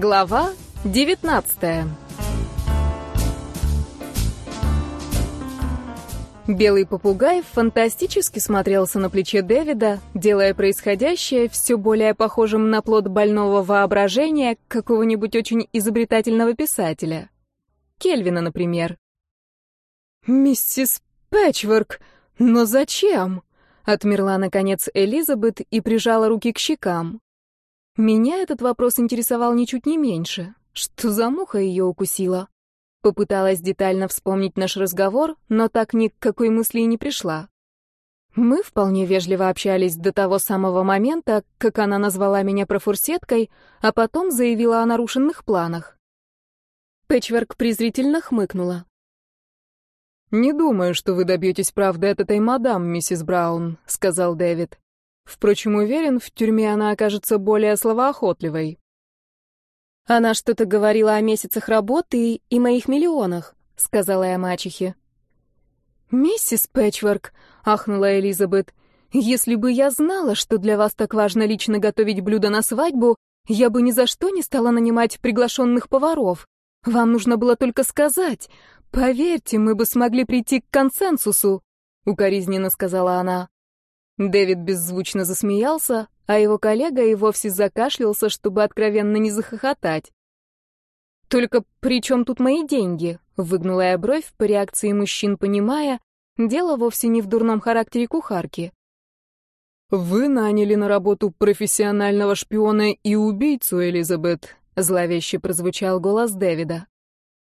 Глава 19 Белый попугай фантастически смотрелся на плече Дэвида, делая происходящее все более похожим на плод больного воображения какого-нибудь очень изобретательного писателя. Кельвина, например. «Миссис Пэтчворк, но зачем?» Отмерла, наконец, Элизабет и прижала руки к щекам. Меня этот вопрос интересовал ничуть не меньше. Что за муха ее укусила? Попыталась детально вспомнить наш разговор, но так ни к какой мысли и не пришла. Мы вполне вежливо общались до того самого момента, как она назвала меня профурсеткой, а потом заявила о нарушенных планах. Пэтчворк презрительно хмыкнула. «Не думаю, что вы добьетесь правды от этой мадам, миссис Браун», — сказал Дэвид. «Впрочем, уверен, в тюрьме она окажется более словоохотливой». «Она что-то говорила о месяцах работы и моих миллионах», — сказала я мачехе. «Миссис Пэтчворк», — ахнула Элизабет, — «если бы я знала, что для вас так важно лично готовить блюдо на свадьбу, я бы ни за что не стала нанимать приглашенных поваров. Вам нужно было только сказать. «Поверьте, мы бы смогли прийти к консенсусу», — укоризненно сказала она. Дэвид беззвучно засмеялся, а его коллега и вовсе закашлялся, чтобы откровенно не захохотать. «Только при чем тут мои деньги?» — выгнула я бровь по реакции мужчин, понимая, дело вовсе не в дурном характере кухарки. «Вы наняли на работу профессионального шпиона и убийцу, Элизабет», — зловеще прозвучал голос Дэвида.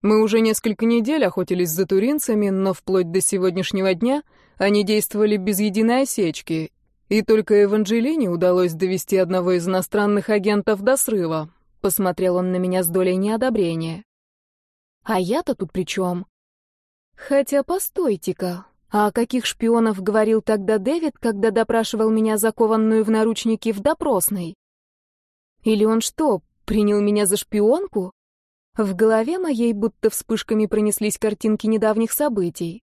Мы уже несколько недель охотились за туринцами, но вплоть до сегодняшнего дня они действовали без единой осечки, и только Эванжелине удалось довести одного из иностранных агентов до срыва. Посмотрел он на меня с долей неодобрения. А я-то тут при чем? Хотя постойте-ка, а о каких шпионов говорил тогда Дэвид, когда допрашивал меня закованную в наручники в допросной? Или он что, принял меня за шпионку? В голове моей будто вспышками пронеслись картинки недавних событий.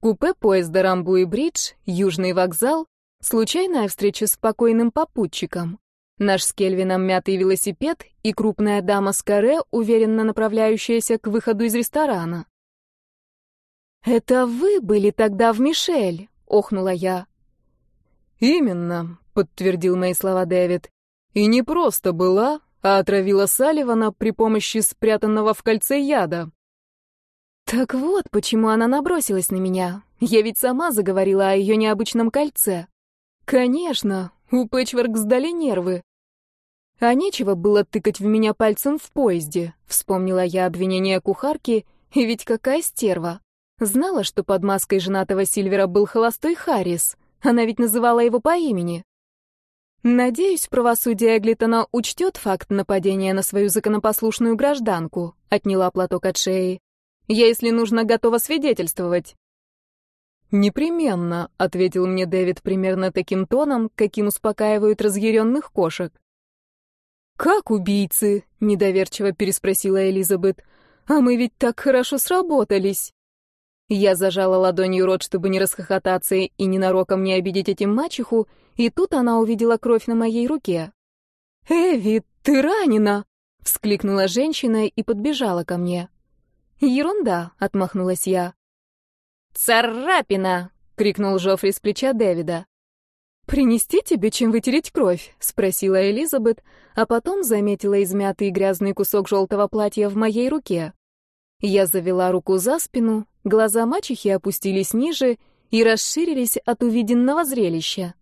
Купе поезда Рамбу и Бридж, Южный вокзал, случайная встреча с покойным попутчиком. Наш с Кельвином мятый велосипед и крупная дама с каре, уверенно направляющаяся к выходу из ресторана. «Это вы были тогда в Мишель?» — охнула я. «Именно», — подтвердил мои слова Дэвид. «И не просто была, а отравила Салливана при помощи спрятанного в кольце яда. Так вот, почему она набросилась на меня. Я ведь сама заговорила о ее необычном кольце. Конечно, у Пэтчворк сдали нервы. А нечего было тыкать в меня пальцем в поезде, вспомнила я обвинение кухарки, и ведь какая стерва. Знала, что под маской женатого Сильвера был холостой Харрис. Она ведь называла его по имени. «Надеюсь, правосудие Эглитона учтет факт нападения на свою законопослушную гражданку», — отняла платок от шеи. «Я, если нужно, готова свидетельствовать». «Непременно», — ответил мне Дэвид примерно таким тоном, каким успокаивают разъяренных кошек. «Как убийцы?» — недоверчиво переспросила Элизабет. «А мы ведь так хорошо сработались». Я зажала ладонью рот, чтобы не расхохотаться и ненароком не обидеть этим мачеху, и тут она увидела кровь на моей руке. «Эви, ты ранена!» — вскликнула женщина и подбежала ко мне. «Ерунда!» — отмахнулась я. «Царапина!» — крикнул Жофри с плеча Дэвида. «Принести тебе чем вытереть кровь?» — спросила Элизабет, а потом заметила измятый грязный кусок желтого платья в моей руке. Я завела руку за спину, глаза мачехи опустились ниже и расширились от увиденного зрелища.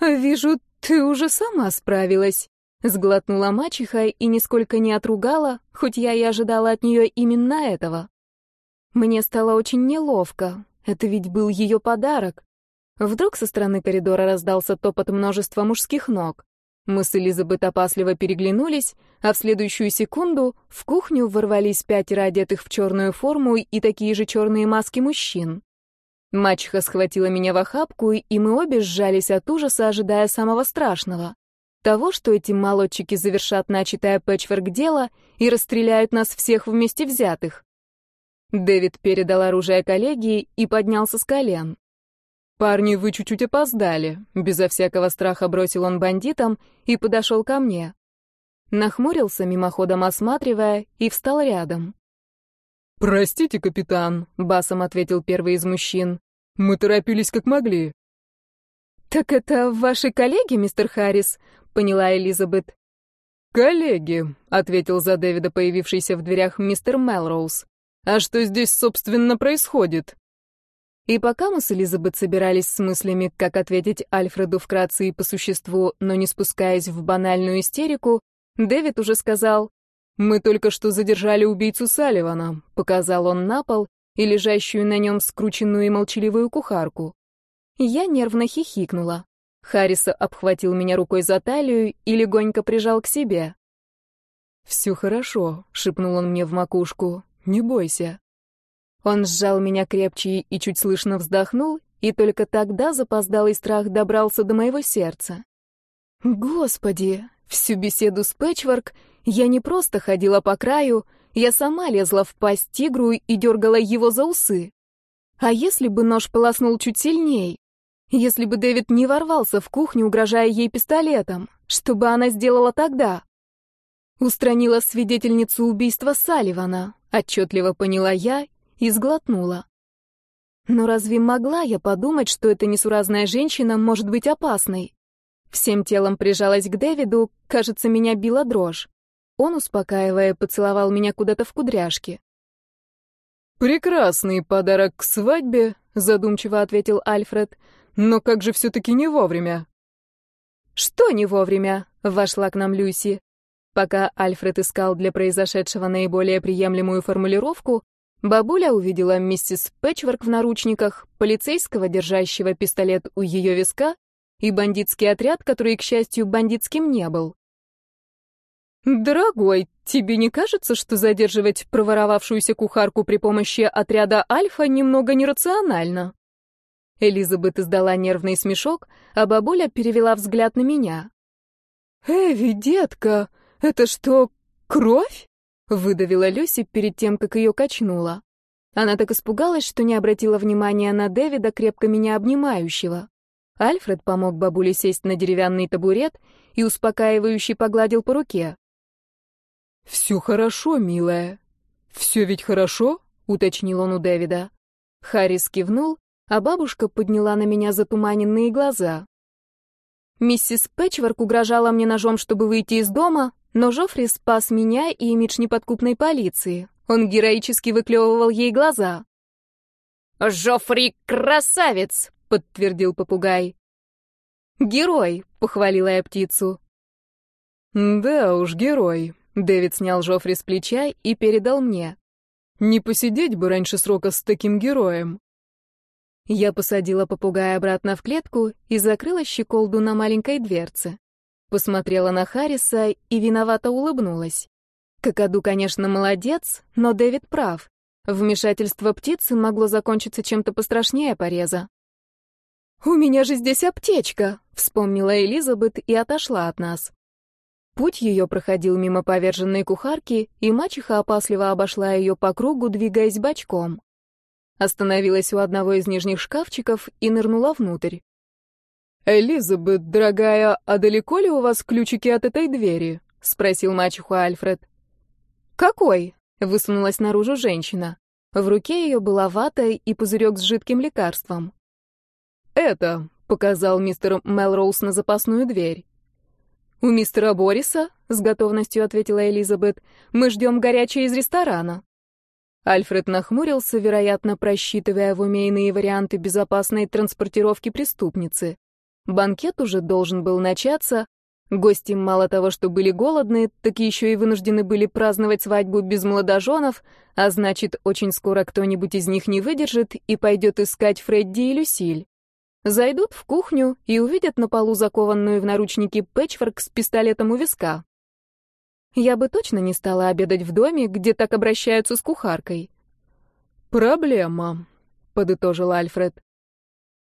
«Вижу, ты уже сама справилась», — сглотнула мачеха и нисколько не отругала, хоть я и ожидала от нее именно этого. Мне стало очень неловко, это ведь был ее подарок. Вдруг со стороны коридора раздался топот множества мужских ног. Мы с Элизабет опасливо переглянулись, а в следующую секунду в кухню ворвались пятеро одетых в черную форму и такие же черные маски мужчин. Мачеха схватила меня в охапку, и мы обе сжались от ужаса, ожидая самого страшного. Того, что эти молодчики завершат начатое пэтчворк дело и расстреляют нас всех вместе взятых. Дэвид передал оружие коллеге и поднялся с колен. «Парни, вы чуть-чуть опоздали», — безо всякого страха бросил он бандитам и подошел ко мне. нахмурился, мимоходом осматривая, и встал рядом. «Простите, капитан», — басом ответил первый из мужчин. «Мы торопились как могли». «Так это ваши коллеги, мистер Харрис?» — поняла Элизабет. «Коллеги», — ответил за Дэвида появившийся в дверях мистер Мелроуз. «А что здесь, собственно, происходит?» И пока мы с Элизабет собирались с мыслями, как ответить Альфреду вкратце и по существу, но не спускаясь в банальную истерику, Дэвид уже сказал, «Мы только что задержали убийцу Салливана», — показал он на пол и лежащую на нем скрученную и молчаливую кухарку. Я нервно хихикнула. Харриса обхватил меня рукой за талию и легонько прижал к себе. «Все хорошо», — шепнул он мне в макушку. «Не бойся». Он сжал меня крепче и чуть слышно вздохнул, и только тогда запоздалый страх добрался до моего сердца. Господи, всю беседу с Пэтчворк я не просто ходила по краю, я сама лезла в пасть тигру и дергала его за усы. А если бы нож полоснул чуть сильней? Если бы Дэвид не ворвался в кухню, угрожая ей пистолетом, что бы она сделала тогда? Устранила свидетельницу убийства Салливана, отчетливо поняла я и сглотнула. Но разве могла я подумать, что эта несуразная женщина может быть опасной? Всем телом прижалась к Дэвиду, кажется, меня била дрожь. Он, успокаивая, поцеловал меня куда-то в кудряшки. «Прекрасный подарок к свадьбе», — задумчиво ответил Альфред. «Но как же все-таки не вовремя?» «Что не вовремя?» — вошла к нам Люси. Пока Альфред искал для произошедшего наиболее приемлемую формулировку, бабуля увидела миссис Пэтчворк в наручниках, полицейского, держащего пистолет у ее виска, и бандитский отряд, который, к счастью, бандитским не был. «Дорогой, тебе не кажется, что задерживать проворовавшуюся кухарку при помощи отряда Альфа немного нерационально?» Элизабет издала нервный смешок, а бабуля перевела взгляд на меня. «Эви, детка, это что, кровь?» — выдавила Люси перед тем, как ее качнула. Она так испугалась, что не обратила внимания на Дэвида, крепко меня обнимающего. Альфред помог бабуле сесть на деревянный табурет и успокаивающе погладил по руке. «Все хорошо, милая. Все ведь хорошо?» — уточнил он у Дэвида. Харрис кивнул, а бабушка подняла на меня затуманенные глаза. Миссис Пэтчворк угрожала мне ножом, чтобы выйти из дома, но Жофри спас меня и имидж неподкупной полиции. Он героически выклевывал ей глаза. «Жофри красавец!» — подтвердил попугай. «Герой!» — похвалила я птицу. «Да уж, герой», Дэвид снял Жофри с плеча и передал мне. «Не посидеть бы раньше срока с таким героем». Я посадила попугая обратно в клетку и закрыла щеколду на маленькой дверце. Посмотрела на Харриса и виновато улыбнулась. Какаду, конечно, молодец, но Дэвид прав. Вмешательство птицы могло закончиться чем-то пострашнее пореза. «У меня же здесь аптечка», — вспомнила Элизабет и отошла от нас. Путь ее проходил мимо поверженной кухарки, и мачеха опасливо обошла ее по кругу, двигаясь бочком. Остановилась у одного из нижних шкафчиков и нырнула внутрь. «Элизабет, дорогая, а далеко ли у вас ключики от этой двери?» — спросил мачеху Альфред. «Какой?» — высунулась наружу женщина. В руке ее была вата и пузырек с жидким лекарством. «Это», — показал мистер Мелроуз на запасную дверь. «У мистера Бориса?» — с готовностью ответила Элизабет. «Мы ждем горячее из ресторана». Альфред нахмурился, вероятно, просчитывая в уме иные варианты безопасной транспортировки преступницы. Банкет уже должен был начаться. Гости мало того, что были голодны, так еще и вынуждены были праздновать свадьбу без молодоженов, а значит, очень скоро кто-нибудь из них не выдержит и пойдет искать Фредди и Люсиль. Зайдут в кухню и увидят на полу закованную в наручники Пэтчворк с пистолетом у виска. Я бы точно не стала обедать в доме, где так обращаются с кухаркой. «Проблема», — подытожил Альфред.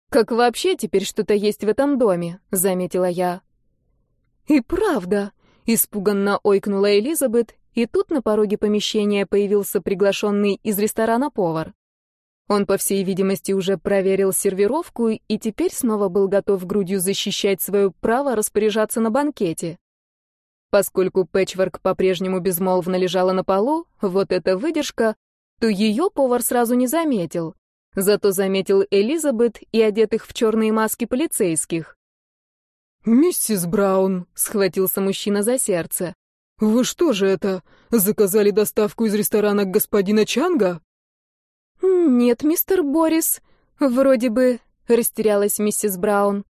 «Как вообще теперь что-то есть в этом доме?» — заметила я. «И правда», — испуганно ойкнула Элизабет, и тут на пороге помещения появился приглашенный из ресторана повар. Он, по всей видимости, уже проверил сервировку и теперь снова был готов грудью защищать свое право распоряжаться на банкете. Поскольку Пэтчворк по-прежнему безмолвно лежала на полу, вот эта выдержка, то ее повар сразу не заметил. Зато заметил Элизабет и одетых в черные маски полицейских. «Миссис Браун», — схватился мужчина за сердце, — «вы что же это, заказали доставку из ресторана господина Чанга?» «Нет, мистер Борис, вроде бы», — растерялась миссис Браун.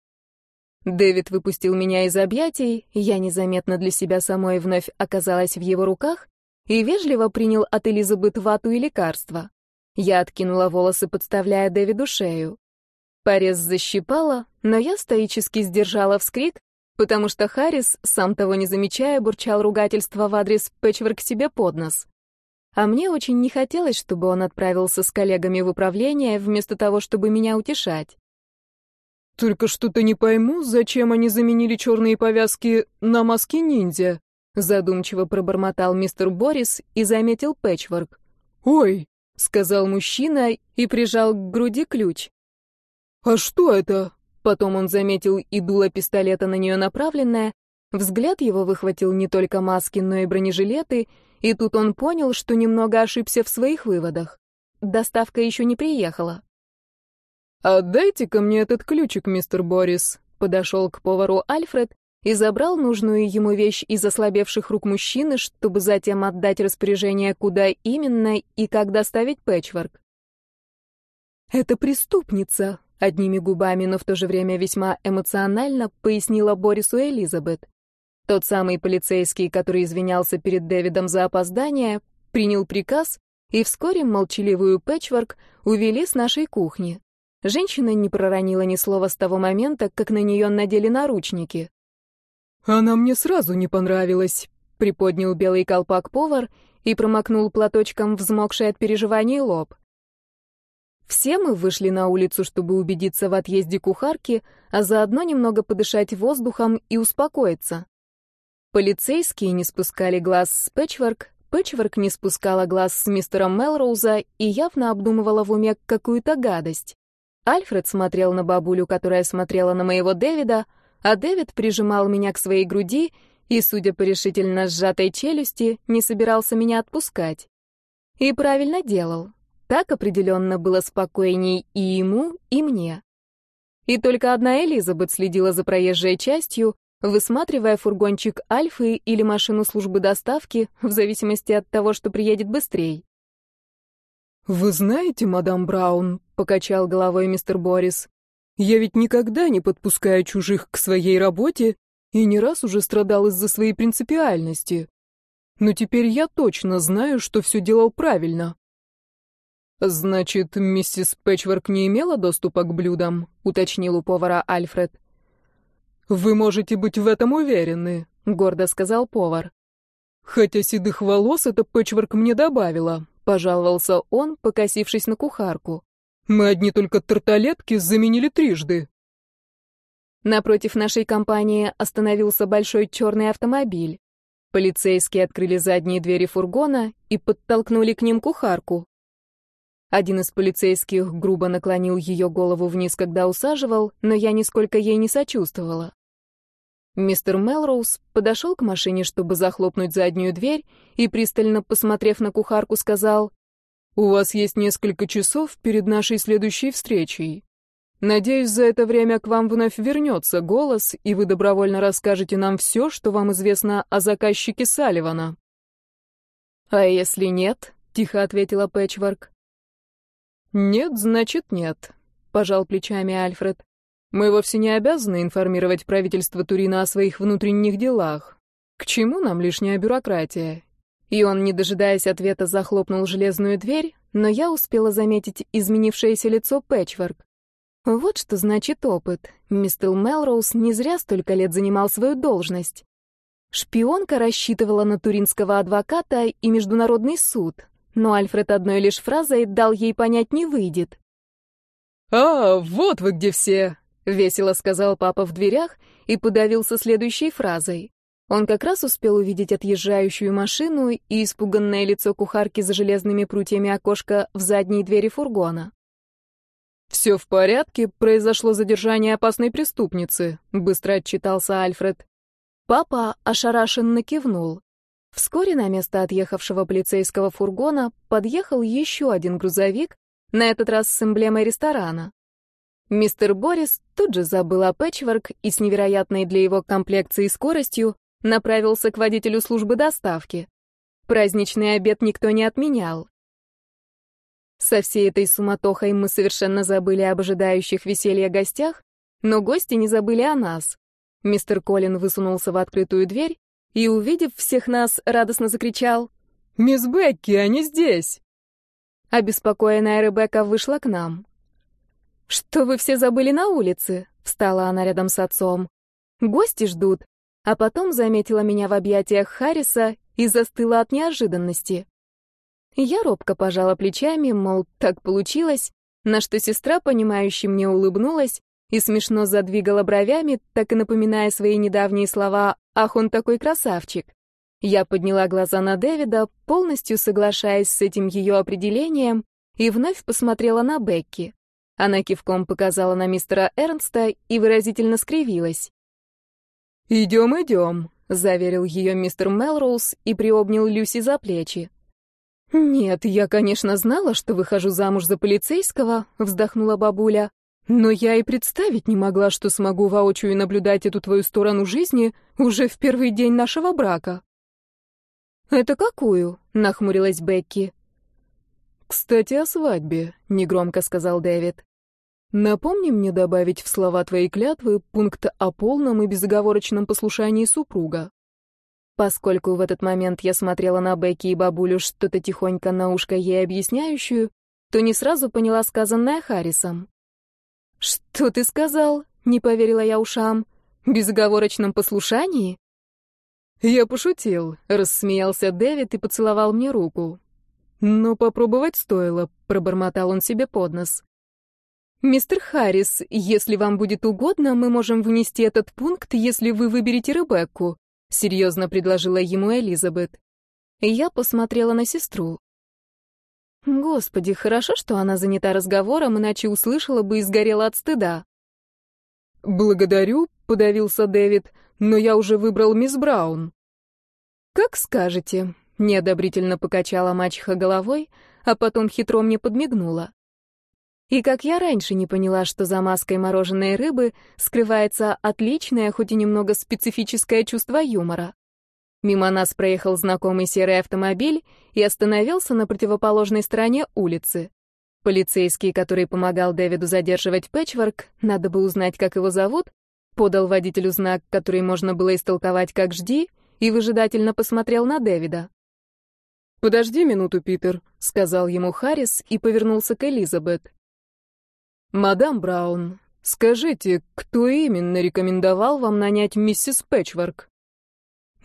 Дэвид выпустил меня из объятий, я незаметно для себя самой вновь оказалась в его руках и вежливо принял от Элизабет вату и лекарства. Я откинула волосы, подставляя Дэвиду шею. Порез защипала, но я стоически сдержала вскрик, потому что Харрис, сам того не замечая, бурчал ругательство в адрес Пэтчворк себе под нос. А мне очень не хотелось, чтобы он отправился с коллегами в управление, вместо того, чтобы меня утешать. «Только что-то не пойму, зачем они заменили черные повязки на маски ниндзя?» Задумчиво пробормотал мистер Борис и заметил пэтчворк. «Ой!» — сказал мужчина и прижал к груди ключ. «А что это?» Потом он заметил и дуло пистолета на нее направленное. Взгляд его выхватил не только маски, но и бронежилеты, и тут он понял, что немного ошибся в своих выводах. Доставка еще не приехала. «Отдайте-ка мне этот ключик, мистер Борис», — подошел к повару Альфред и забрал нужную ему вещь из ослабевших рук мужчины, чтобы затем отдать распоряжение, куда именно и как доставить пэтчворк. «Это преступница», — одними губами, но в то же время весьма эмоционально пояснила Борису Элизабет. Тот самый полицейский, который извинялся перед Дэвидом за опоздание, принял приказ, и вскоре молчаливую пэтчворк увели с нашей кухни. Женщина не проронила ни слова с того момента, как на нее надели наручники. «Она мне сразу не понравилась», — приподнял белый колпак повар и промокнул платочком взмокший от переживаний лоб. Все мы вышли на улицу, чтобы убедиться в отъезде кухарки, а заодно немного подышать воздухом и успокоиться. Полицейские не спускали глаз с Пэтчворк, Пэтчворк не спускала глаз с мистером Мелроуза и явно обдумывала в уме какую-то гадость. Альфред смотрел на бабулю, которая смотрела на моего Дэвида, а Дэвид прижимал меня к своей груди и, судя по решительно сжатой челюсти, не собирался меня отпускать. И правильно делал. Так определенно было спокойней и ему, и мне. И только одна Элизабет следила за проезжей частью, высматривая фургончик Альфы или машину службы доставки, в зависимости от того, что приедет быстрее. «Вы знаете, мадам Браун», — покачал головой мистер Борис, «я ведь никогда не подпускаю чужих к своей работе и не раз уже страдал из-за своей принципиальности. Но теперь я точно знаю, что все делал правильно». «Значит, миссис Пэтчворк не имела доступа к блюдам?» — уточнил у повара Альфред. «Вы можете быть в этом уверены», — гордо сказал повар. «Хотя седых волос эта Пэтчворк мне добавила, — пожаловался он, покосившись на кухарку. «Мы одни только тарталетки заменили трижды». Напротив нашей компании остановился большой черный автомобиль. Полицейские открыли задние двери фургона и подтолкнули к ним кухарку. Один из полицейских грубо наклонил ее голову вниз, когда усаживал, но я нисколько ей не сочувствовала. Мистер Мелроуз подошел к машине, чтобы захлопнуть заднюю дверь, и, пристально посмотрев на кухарку, сказал, «У вас есть несколько часов перед нашей следующей встречей. Надеюсь, за это время к вам вновь вернется голос, и вы добровольно расскажете нам все, что вам известно о заказчике Салливана». «А если нет?» — тихо ответила Пэтчворк. «Нет, значит нет», — пожал плечами Альфред. Мы вовсе не обязаны информировать правительство Турина о своих внутренних делах. К чему нам лишняя бюрократия? И он, не дожидаясь ответа, захлопнул железную дверь, но я успела заметить изменившееся лицо Пэтчворк. Вот что значит опыт. Мистер Мелроуз не зря столько лет занимал свою должность. Шпионка рассчитывала на туринского адвоката и международный суд, но Альфред одной лишь фразой дал ей понять не выйдет. «А, вот вы где все!» — весело сказал папа в дверях и подавился следующей фразой. Он как раз успел увидеть отъезжающую машину и испуганное лицо кухарки за железными прутьями окошка в задней двери фургона. «Все в порядке, произошло задержание опасной преступницы», — быстро отчитался Альфред. Папа ошарашенно кивнул. Вскоре на место отъехавшего полицейского фургона подъехал еще один грузовик, на этот раз с эмблемой ресторана. Мистер Борис тут же забыл о пэтчворк и с невероятной для его комплекции скоростью направился к водителю службы доставки. Праздничный обед никто не отменял. Со всей этой суматохой мы совершенно забыли об ожидающих веселья гостях, но гости не забыли о нас. Мистер Колин высунулся в открытую дверь и, увидев всех нас, радостно закричал «Мисс Бекки, они здесь!» Обеспокоенная Ребекка вышла к нам. «Что вы все забыли на улице?» — встала она рядом с отцом. «Гости ждут». А потом заметила меня в объятиях Харриса и застыла от неожиданности. Я робко пожала плечами, мол, так получилось, на что сестра, понимающе мне улыбнулась и смешно задвигала бровями, так и напоминая свои недавние слова «Ах, он такой красавчик!». Я подняла глаза на Дэвида, полностью соглашаясь с этим ее определением, и вновь посмотрела на Бекки. Она кивком показала на мистера Эрнста и выразительно скривилась. «Идем, идем», — заверил ее мистер Мелроуз и приобнял Люси за плечи. «Нет, я, конечно, знала, что выхожу замуж за полицейского», — вздохнула бабуля. «Но я и представить не могла, что смогу воочию наблюдать эту твою сторону жизни уже в первый день нашего брака». «Это какую?» — нахмурилась Бекки. «Кстати, о свадьбе», — негромко сказал Дэвид. «Напомни мне добавить в слова твоей клятвы пункт о полном и безоговорочном послушании супруга». Поскольку в этот момент я смотрела на Бекки и бабулю что-то тихонько на ушко ей объясняющую, то не сразу поняла сказанное Харрисом. «Что ты сказал?» — не поверила я ушам. «Безоговорочном послушании?» «Я пошутил», — рассмеялся Дэвид и поцеловал мне руку. «Но попробовать стоило», — пробормотал он себе под нос. «Мистер Харрис, если вам будет угодно, мы можем внести этот пункт, если вы выберете Ребекку», — серьезно предложила ему Элизабет. Я посмотрела на сестру. Господи, хорошо, что она занята разговором, иначе услышала бы и сгорела от стыда. «Благодарю», — подавился Дэвид, — «но я уже выбрал мисс Браун». «Как скажете», — неодобрительно покачала мачеха головой, а потом хитро мне подмигнула. И как я раньше не поняла, что за маской мороженой рыбы скрывается отличное, хоть и немного специфическое чувство юмора. Мимо нас проехал знакомый серый автомобиль и остановился на противоположной стороне улицы. Полицейский, который помогал Дэвиду задерживать Пэтчворк, надо бы узнать, как его зовут, подал водителю знак, который можно было истолковать как «жди», и выжидательно посмотрел на Дэвида. «Подожди минуту, Питер», — сказал ему Харрис и повернулся к Элизабет. «Мадам Браун, скажите, кто именно рекомендовал вам нанять миссис Пэтчворк?»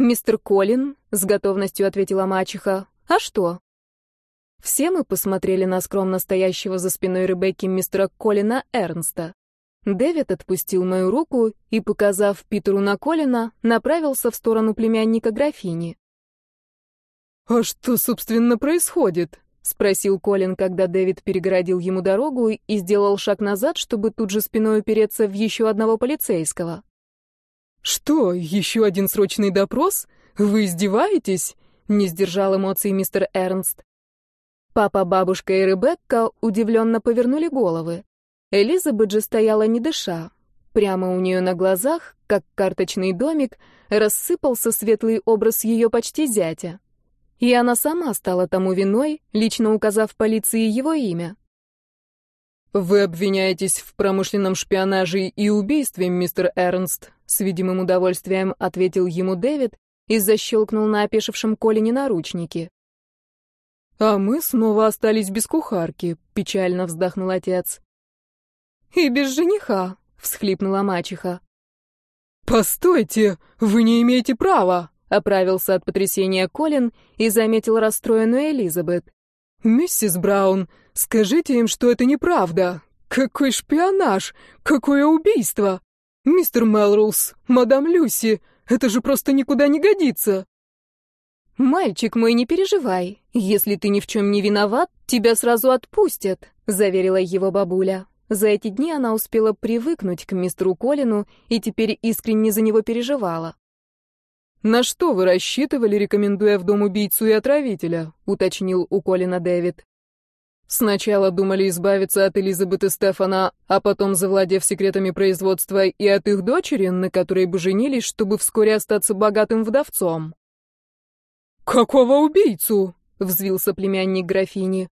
«Мистер Колин», — с готовностью ответила мачеха. «А что?» Все мы посмотрели на скромно стоящего за спиной Ребекки мистера Колина Эрнста. Дэвид отпустил мою руку и, показав Питеру на Колина, направился в сторону племянника графини. «А что, собственно, происходит?» — спросил Колин, когда Дэвид перегородил ему дорогу и сделал шаг назад, чтобы тут же спиной упереться в еще одного полицейского. «Что, еще один срочный допрос? Вы издеваетесь?» — не сдержал эмоций мистер Эрнст. Папа, бабушка и Ребекка удивленно повернули головы. Элизабет же стояла не дыша. Прямо у нее на глазах, как карточный домик, рассыпался светлый образ ее почти зятя. И она сама стала тому виной, лично указав полиции его имя. «Вы обвиняетесь в промышленном шпионаже и убийстве, мистер Эрнст», с видимым удовольствием ответил ему Дэвид и защелкнул на опешившем Колине наручники. «А мы снова остались без кухарки», — печально вздохнул отец. «И без жениха», — всхлипнула мачеха. «Постойте, вы не имеете права», — оправился от потрясения Колин и заметил расстроенную Элизабет. «Миссис Браун, скажите им, что это неправда. Какой шпионаж! Какое убийство! Мистер Мелроуз, мадам Люси, это же просто никуда не годится!» «Мальчик мой, не переживай. Если ты ни в чем не виноват, тебя сразу отпустят», — заверила его бабуля. За эти дни она успела привыкнуть к мистеру Колину и теперь искренне за него переживала. «На что вы рассчитывали, рекомендуя в дом убийцу и отравителя?» — уточнил у Колина Дэвид. «Сначала думали избавиться от Элизабет и Стефана, а потом, завладев секретами производства и от их дочери, на которой бы женились, чтобы вскоре остаться богатым вдовцом». «Какого убийцу?» — взвился племянник графини.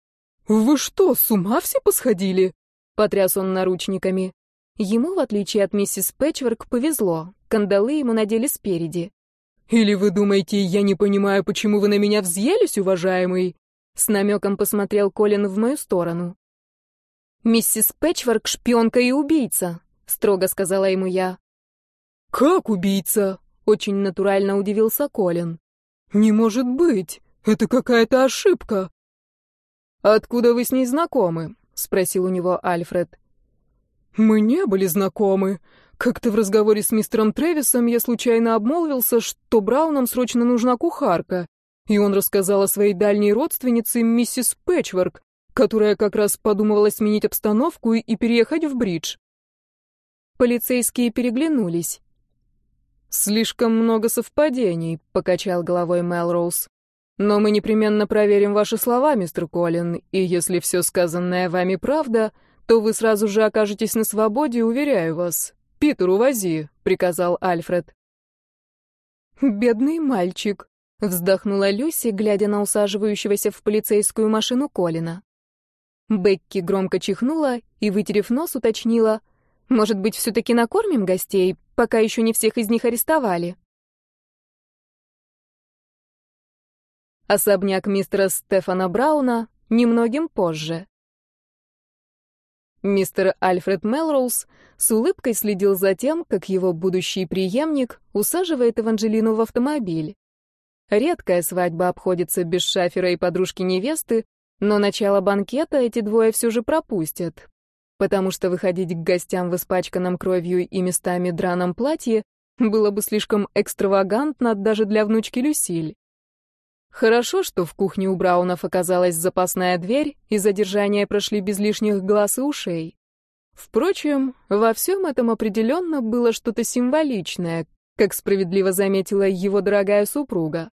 «Вы что, с ума все посходили?» — потряс он наручниками. Ему, в отличие от миссис Пэтчворк, повезло. Кандалы ему надели спереди. «Или вы думаете, я не понимаю, почему вы на меня взъелись, уважаемый?» С намеком посмотрел Колин в мою сторону. «Миссис Пэтчворк — шпионка и убийца», — строго сказала ему я. «Как убийца?» — очень натурально удивился Колин. «Не может быть! Это какая-то ошибка!» «Откуда вы с ней знакомы?» — спросил у него Альфред. «Мы не были знакомы. Как-то в разговоре с мистером Трэвисом я случайно обмолвился, что Браунам срочно нужна кухарка, и он рассказал о своей дальней родственнице, миссис Пэтчворк, которая как раз подумывала сменить обстановку и переехать в Бридж. Полицейские переглянулись. «Слишком много совпадений», — покачал головой Мелроуз. «Но мы непременно проверим ваши слова, мистер Коллин, и если все сказанное вами правда, то вы сразу же окажетесь на свободе, уверяю вас. «Питер, увози», — приказал Альфред. «Бедный мальчик», — вздохнула Люси, глядя на усаживающегося в полицейскую машину Колина. Бекки громко чихнула и, вытерев нос, уточнила, «Может быть, все-таки накормим гостей, пока еще не всех из них арестовали?» Особняк мистера Стефана Брауна немногим позже. Мистер Альфред Мелроуз с улыбкой следил за тем, как его будущий преемник усаживает Эванжелину в автомобиль. Редкая свадьба обходится без шафера и подружки невесты, но начало банкета эти двое все же пропустят, потому что выходить к гостям в испачканном кровью и местами драном платье было бы слишком экстравагантно даже для внучки Люсиль. Хорошо, что в кухне у Браунов оказалась запасная дверь, и задержания прошли без лишних глаз и ушей. Впрочем, во всем этом определенно было что-то символичное, как справедливо заметила его дорогая супруга.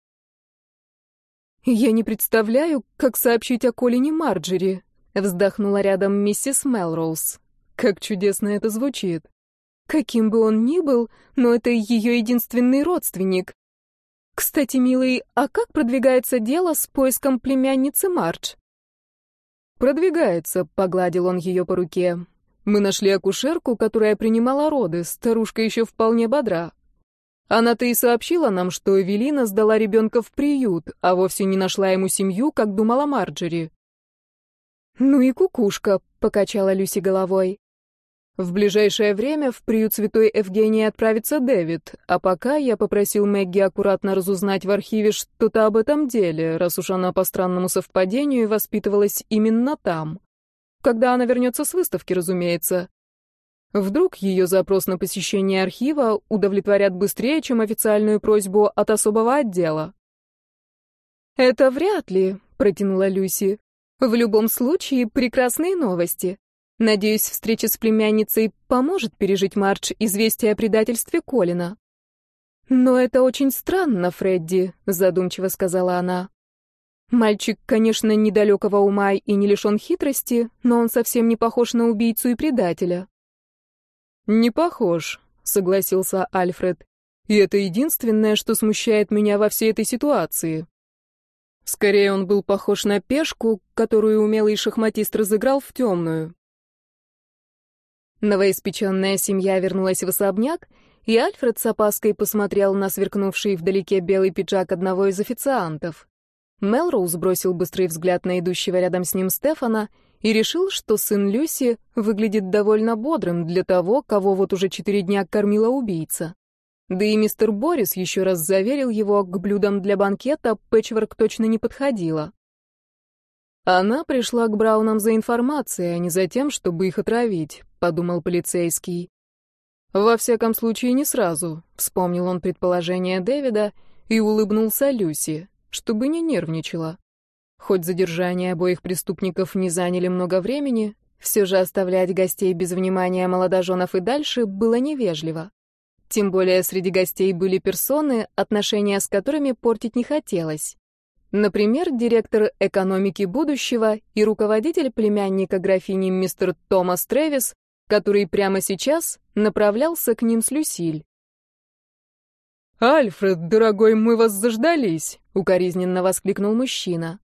«Я не представляю, как сообщить о Колине Марджери», — вздохнула рядом миссис Мелроуз. «Как чудесно это звучит. Каким бы он ни был, но это ее единственный родственник, кстати, милый, а как продвигается дело с поиском племянницы Мардж? Продвигается, погладил он ее по руке. Мы нашли акушерку, которая принимала роды, старушка еще вполне бодра. Она-то и сообщила нам, что Эвелина сдала ребенка в приют, а вовсе не нашла ему семью, как думала Марджери. «Ну и кукушка», — покачала Люси головой. В ближайшее время в приют Святой Евгении отправится Дэвид, а пока я попросил Мэгги аккуратно разузнать в архиве что-то об этом деле, раз уж она по странному совпадению воспитывалась именно там. Когда она вернется с выставки, разумеется. Вдруг ее запрос на посещение архива удовлетворят быстрее, чем официальную просьбу от особого отдела. «Это вряд ли», — протянула Люси. «В любом случае, прекрасные новости. Надеюсь, встреча с племянницей поможет пережить Марч известие о предательстве Колина. «Но это очень странно, Фредди», — задумчиво сказала она. «Мальчик, конечно, недалекого ума и не лишен хитрости, но он совсем не похож на убийцу и предателя». «Не похож», — согласился Альфред. «И это единственное, что смущает меня во всей этой ситуации. Скорее, он был похож на пешку, которую умелый шахматист разыграл в темную. Новоиспеченная семья вернулась в особняк, и Альфред с опаской посмотрел на сверкнувший вдалеке белый пиджак одного из официантов. Мелроуз бросил быстрый взгляд на идущего рядом с ним Стефана и решил, что сын Люси выглядит довольно бодрым для того, кого вот уже четыре дня кормила убийца. Да и мистер Борис еще раз заверил его, к блюдам для банкета Пэтчворк точно не подходила. Она пришла к Браунам за информацией, а не за тем, чтобы их отравить, подумал полицейский. Во всяком случае, не сразу, вспомнил он предположение Дэвида и улыбнулся Люси, чтобы не нервничала. Хоть задержание обоих преступников не заняли много времени, все же оставлять гостей без внимания молодоженов и дальше было невежливо. Тем более среди гостей были персоны, отношения с которыми портить не хотелось. Например, директор экономики будущего и руководитель племянника графини мистер Томас Трэвис, который прямо сейчас направлялся к ним с Люсиль. «Альфред, дорогой, мы вас заждались!» — укоризненно воскликнул мужчина.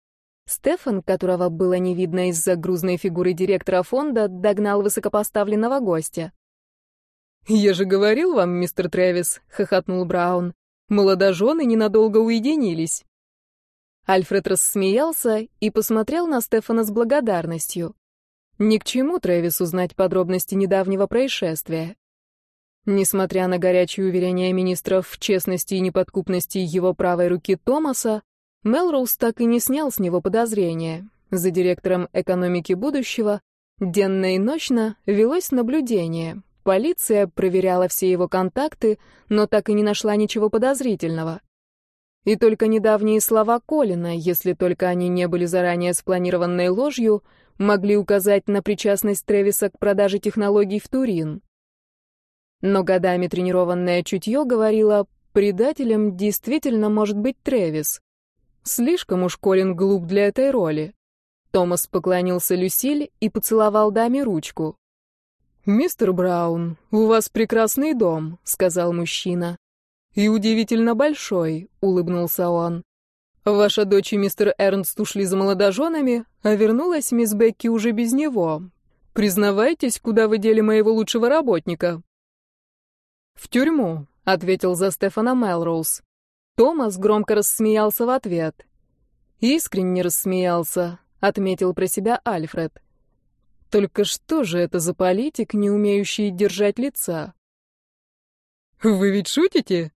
Стефан, которого было не видно из-за грузной фигуры директора фонда, догнал высокопоставленного гостя. «Я же говорил вам, мистер Трэвис», — хохотнул Браун. «Молодожены ненадолго уединились». Альфред рассмеялся и посмотрел на Стефана с благодарностью. Ни к чему Трэвис узнать подробности недавнего происшествия. Несмотря на горячие уверения министров в честности и неподкупности его правой руки Томаса, Мелроуз так и не снял с него подозрения. За директором экономики будущего денно и ночно велось наблюдение. Полиция проверяла все его контакты, но так и не нашла ничего подозрительного. И только недавние слова Колина, если только они не были заранее спланированной ложью, могли указать на причастность Тревиса к продаже технологий в Турин. Но годами тренированное чутье говорило, предателем действительно может быть Тревис. Слишком уж Колин глуп для этой роли. Томас поклонился Люсиль и поцеловал даме ручку. «Мистер Браун, у вас прекрасный дом», — сказал мужчина. «И удивительно большой», — улыбнулся он. Ваша дочь и мистер Эрнст ушли за молодоженами, а вернулась мисс Бекки уже без него. Признавайтесь, куда вы дели моего лучшего работника?» «В тюрьму», — ответил за Стефана Мелроуз. Томас громко рассмеялся в ответ. «Искренне рассмеялся», — отметил про себя Альфред. «Только что же это за политик, не умеющий держать лица?» «Вы ведь шутите?»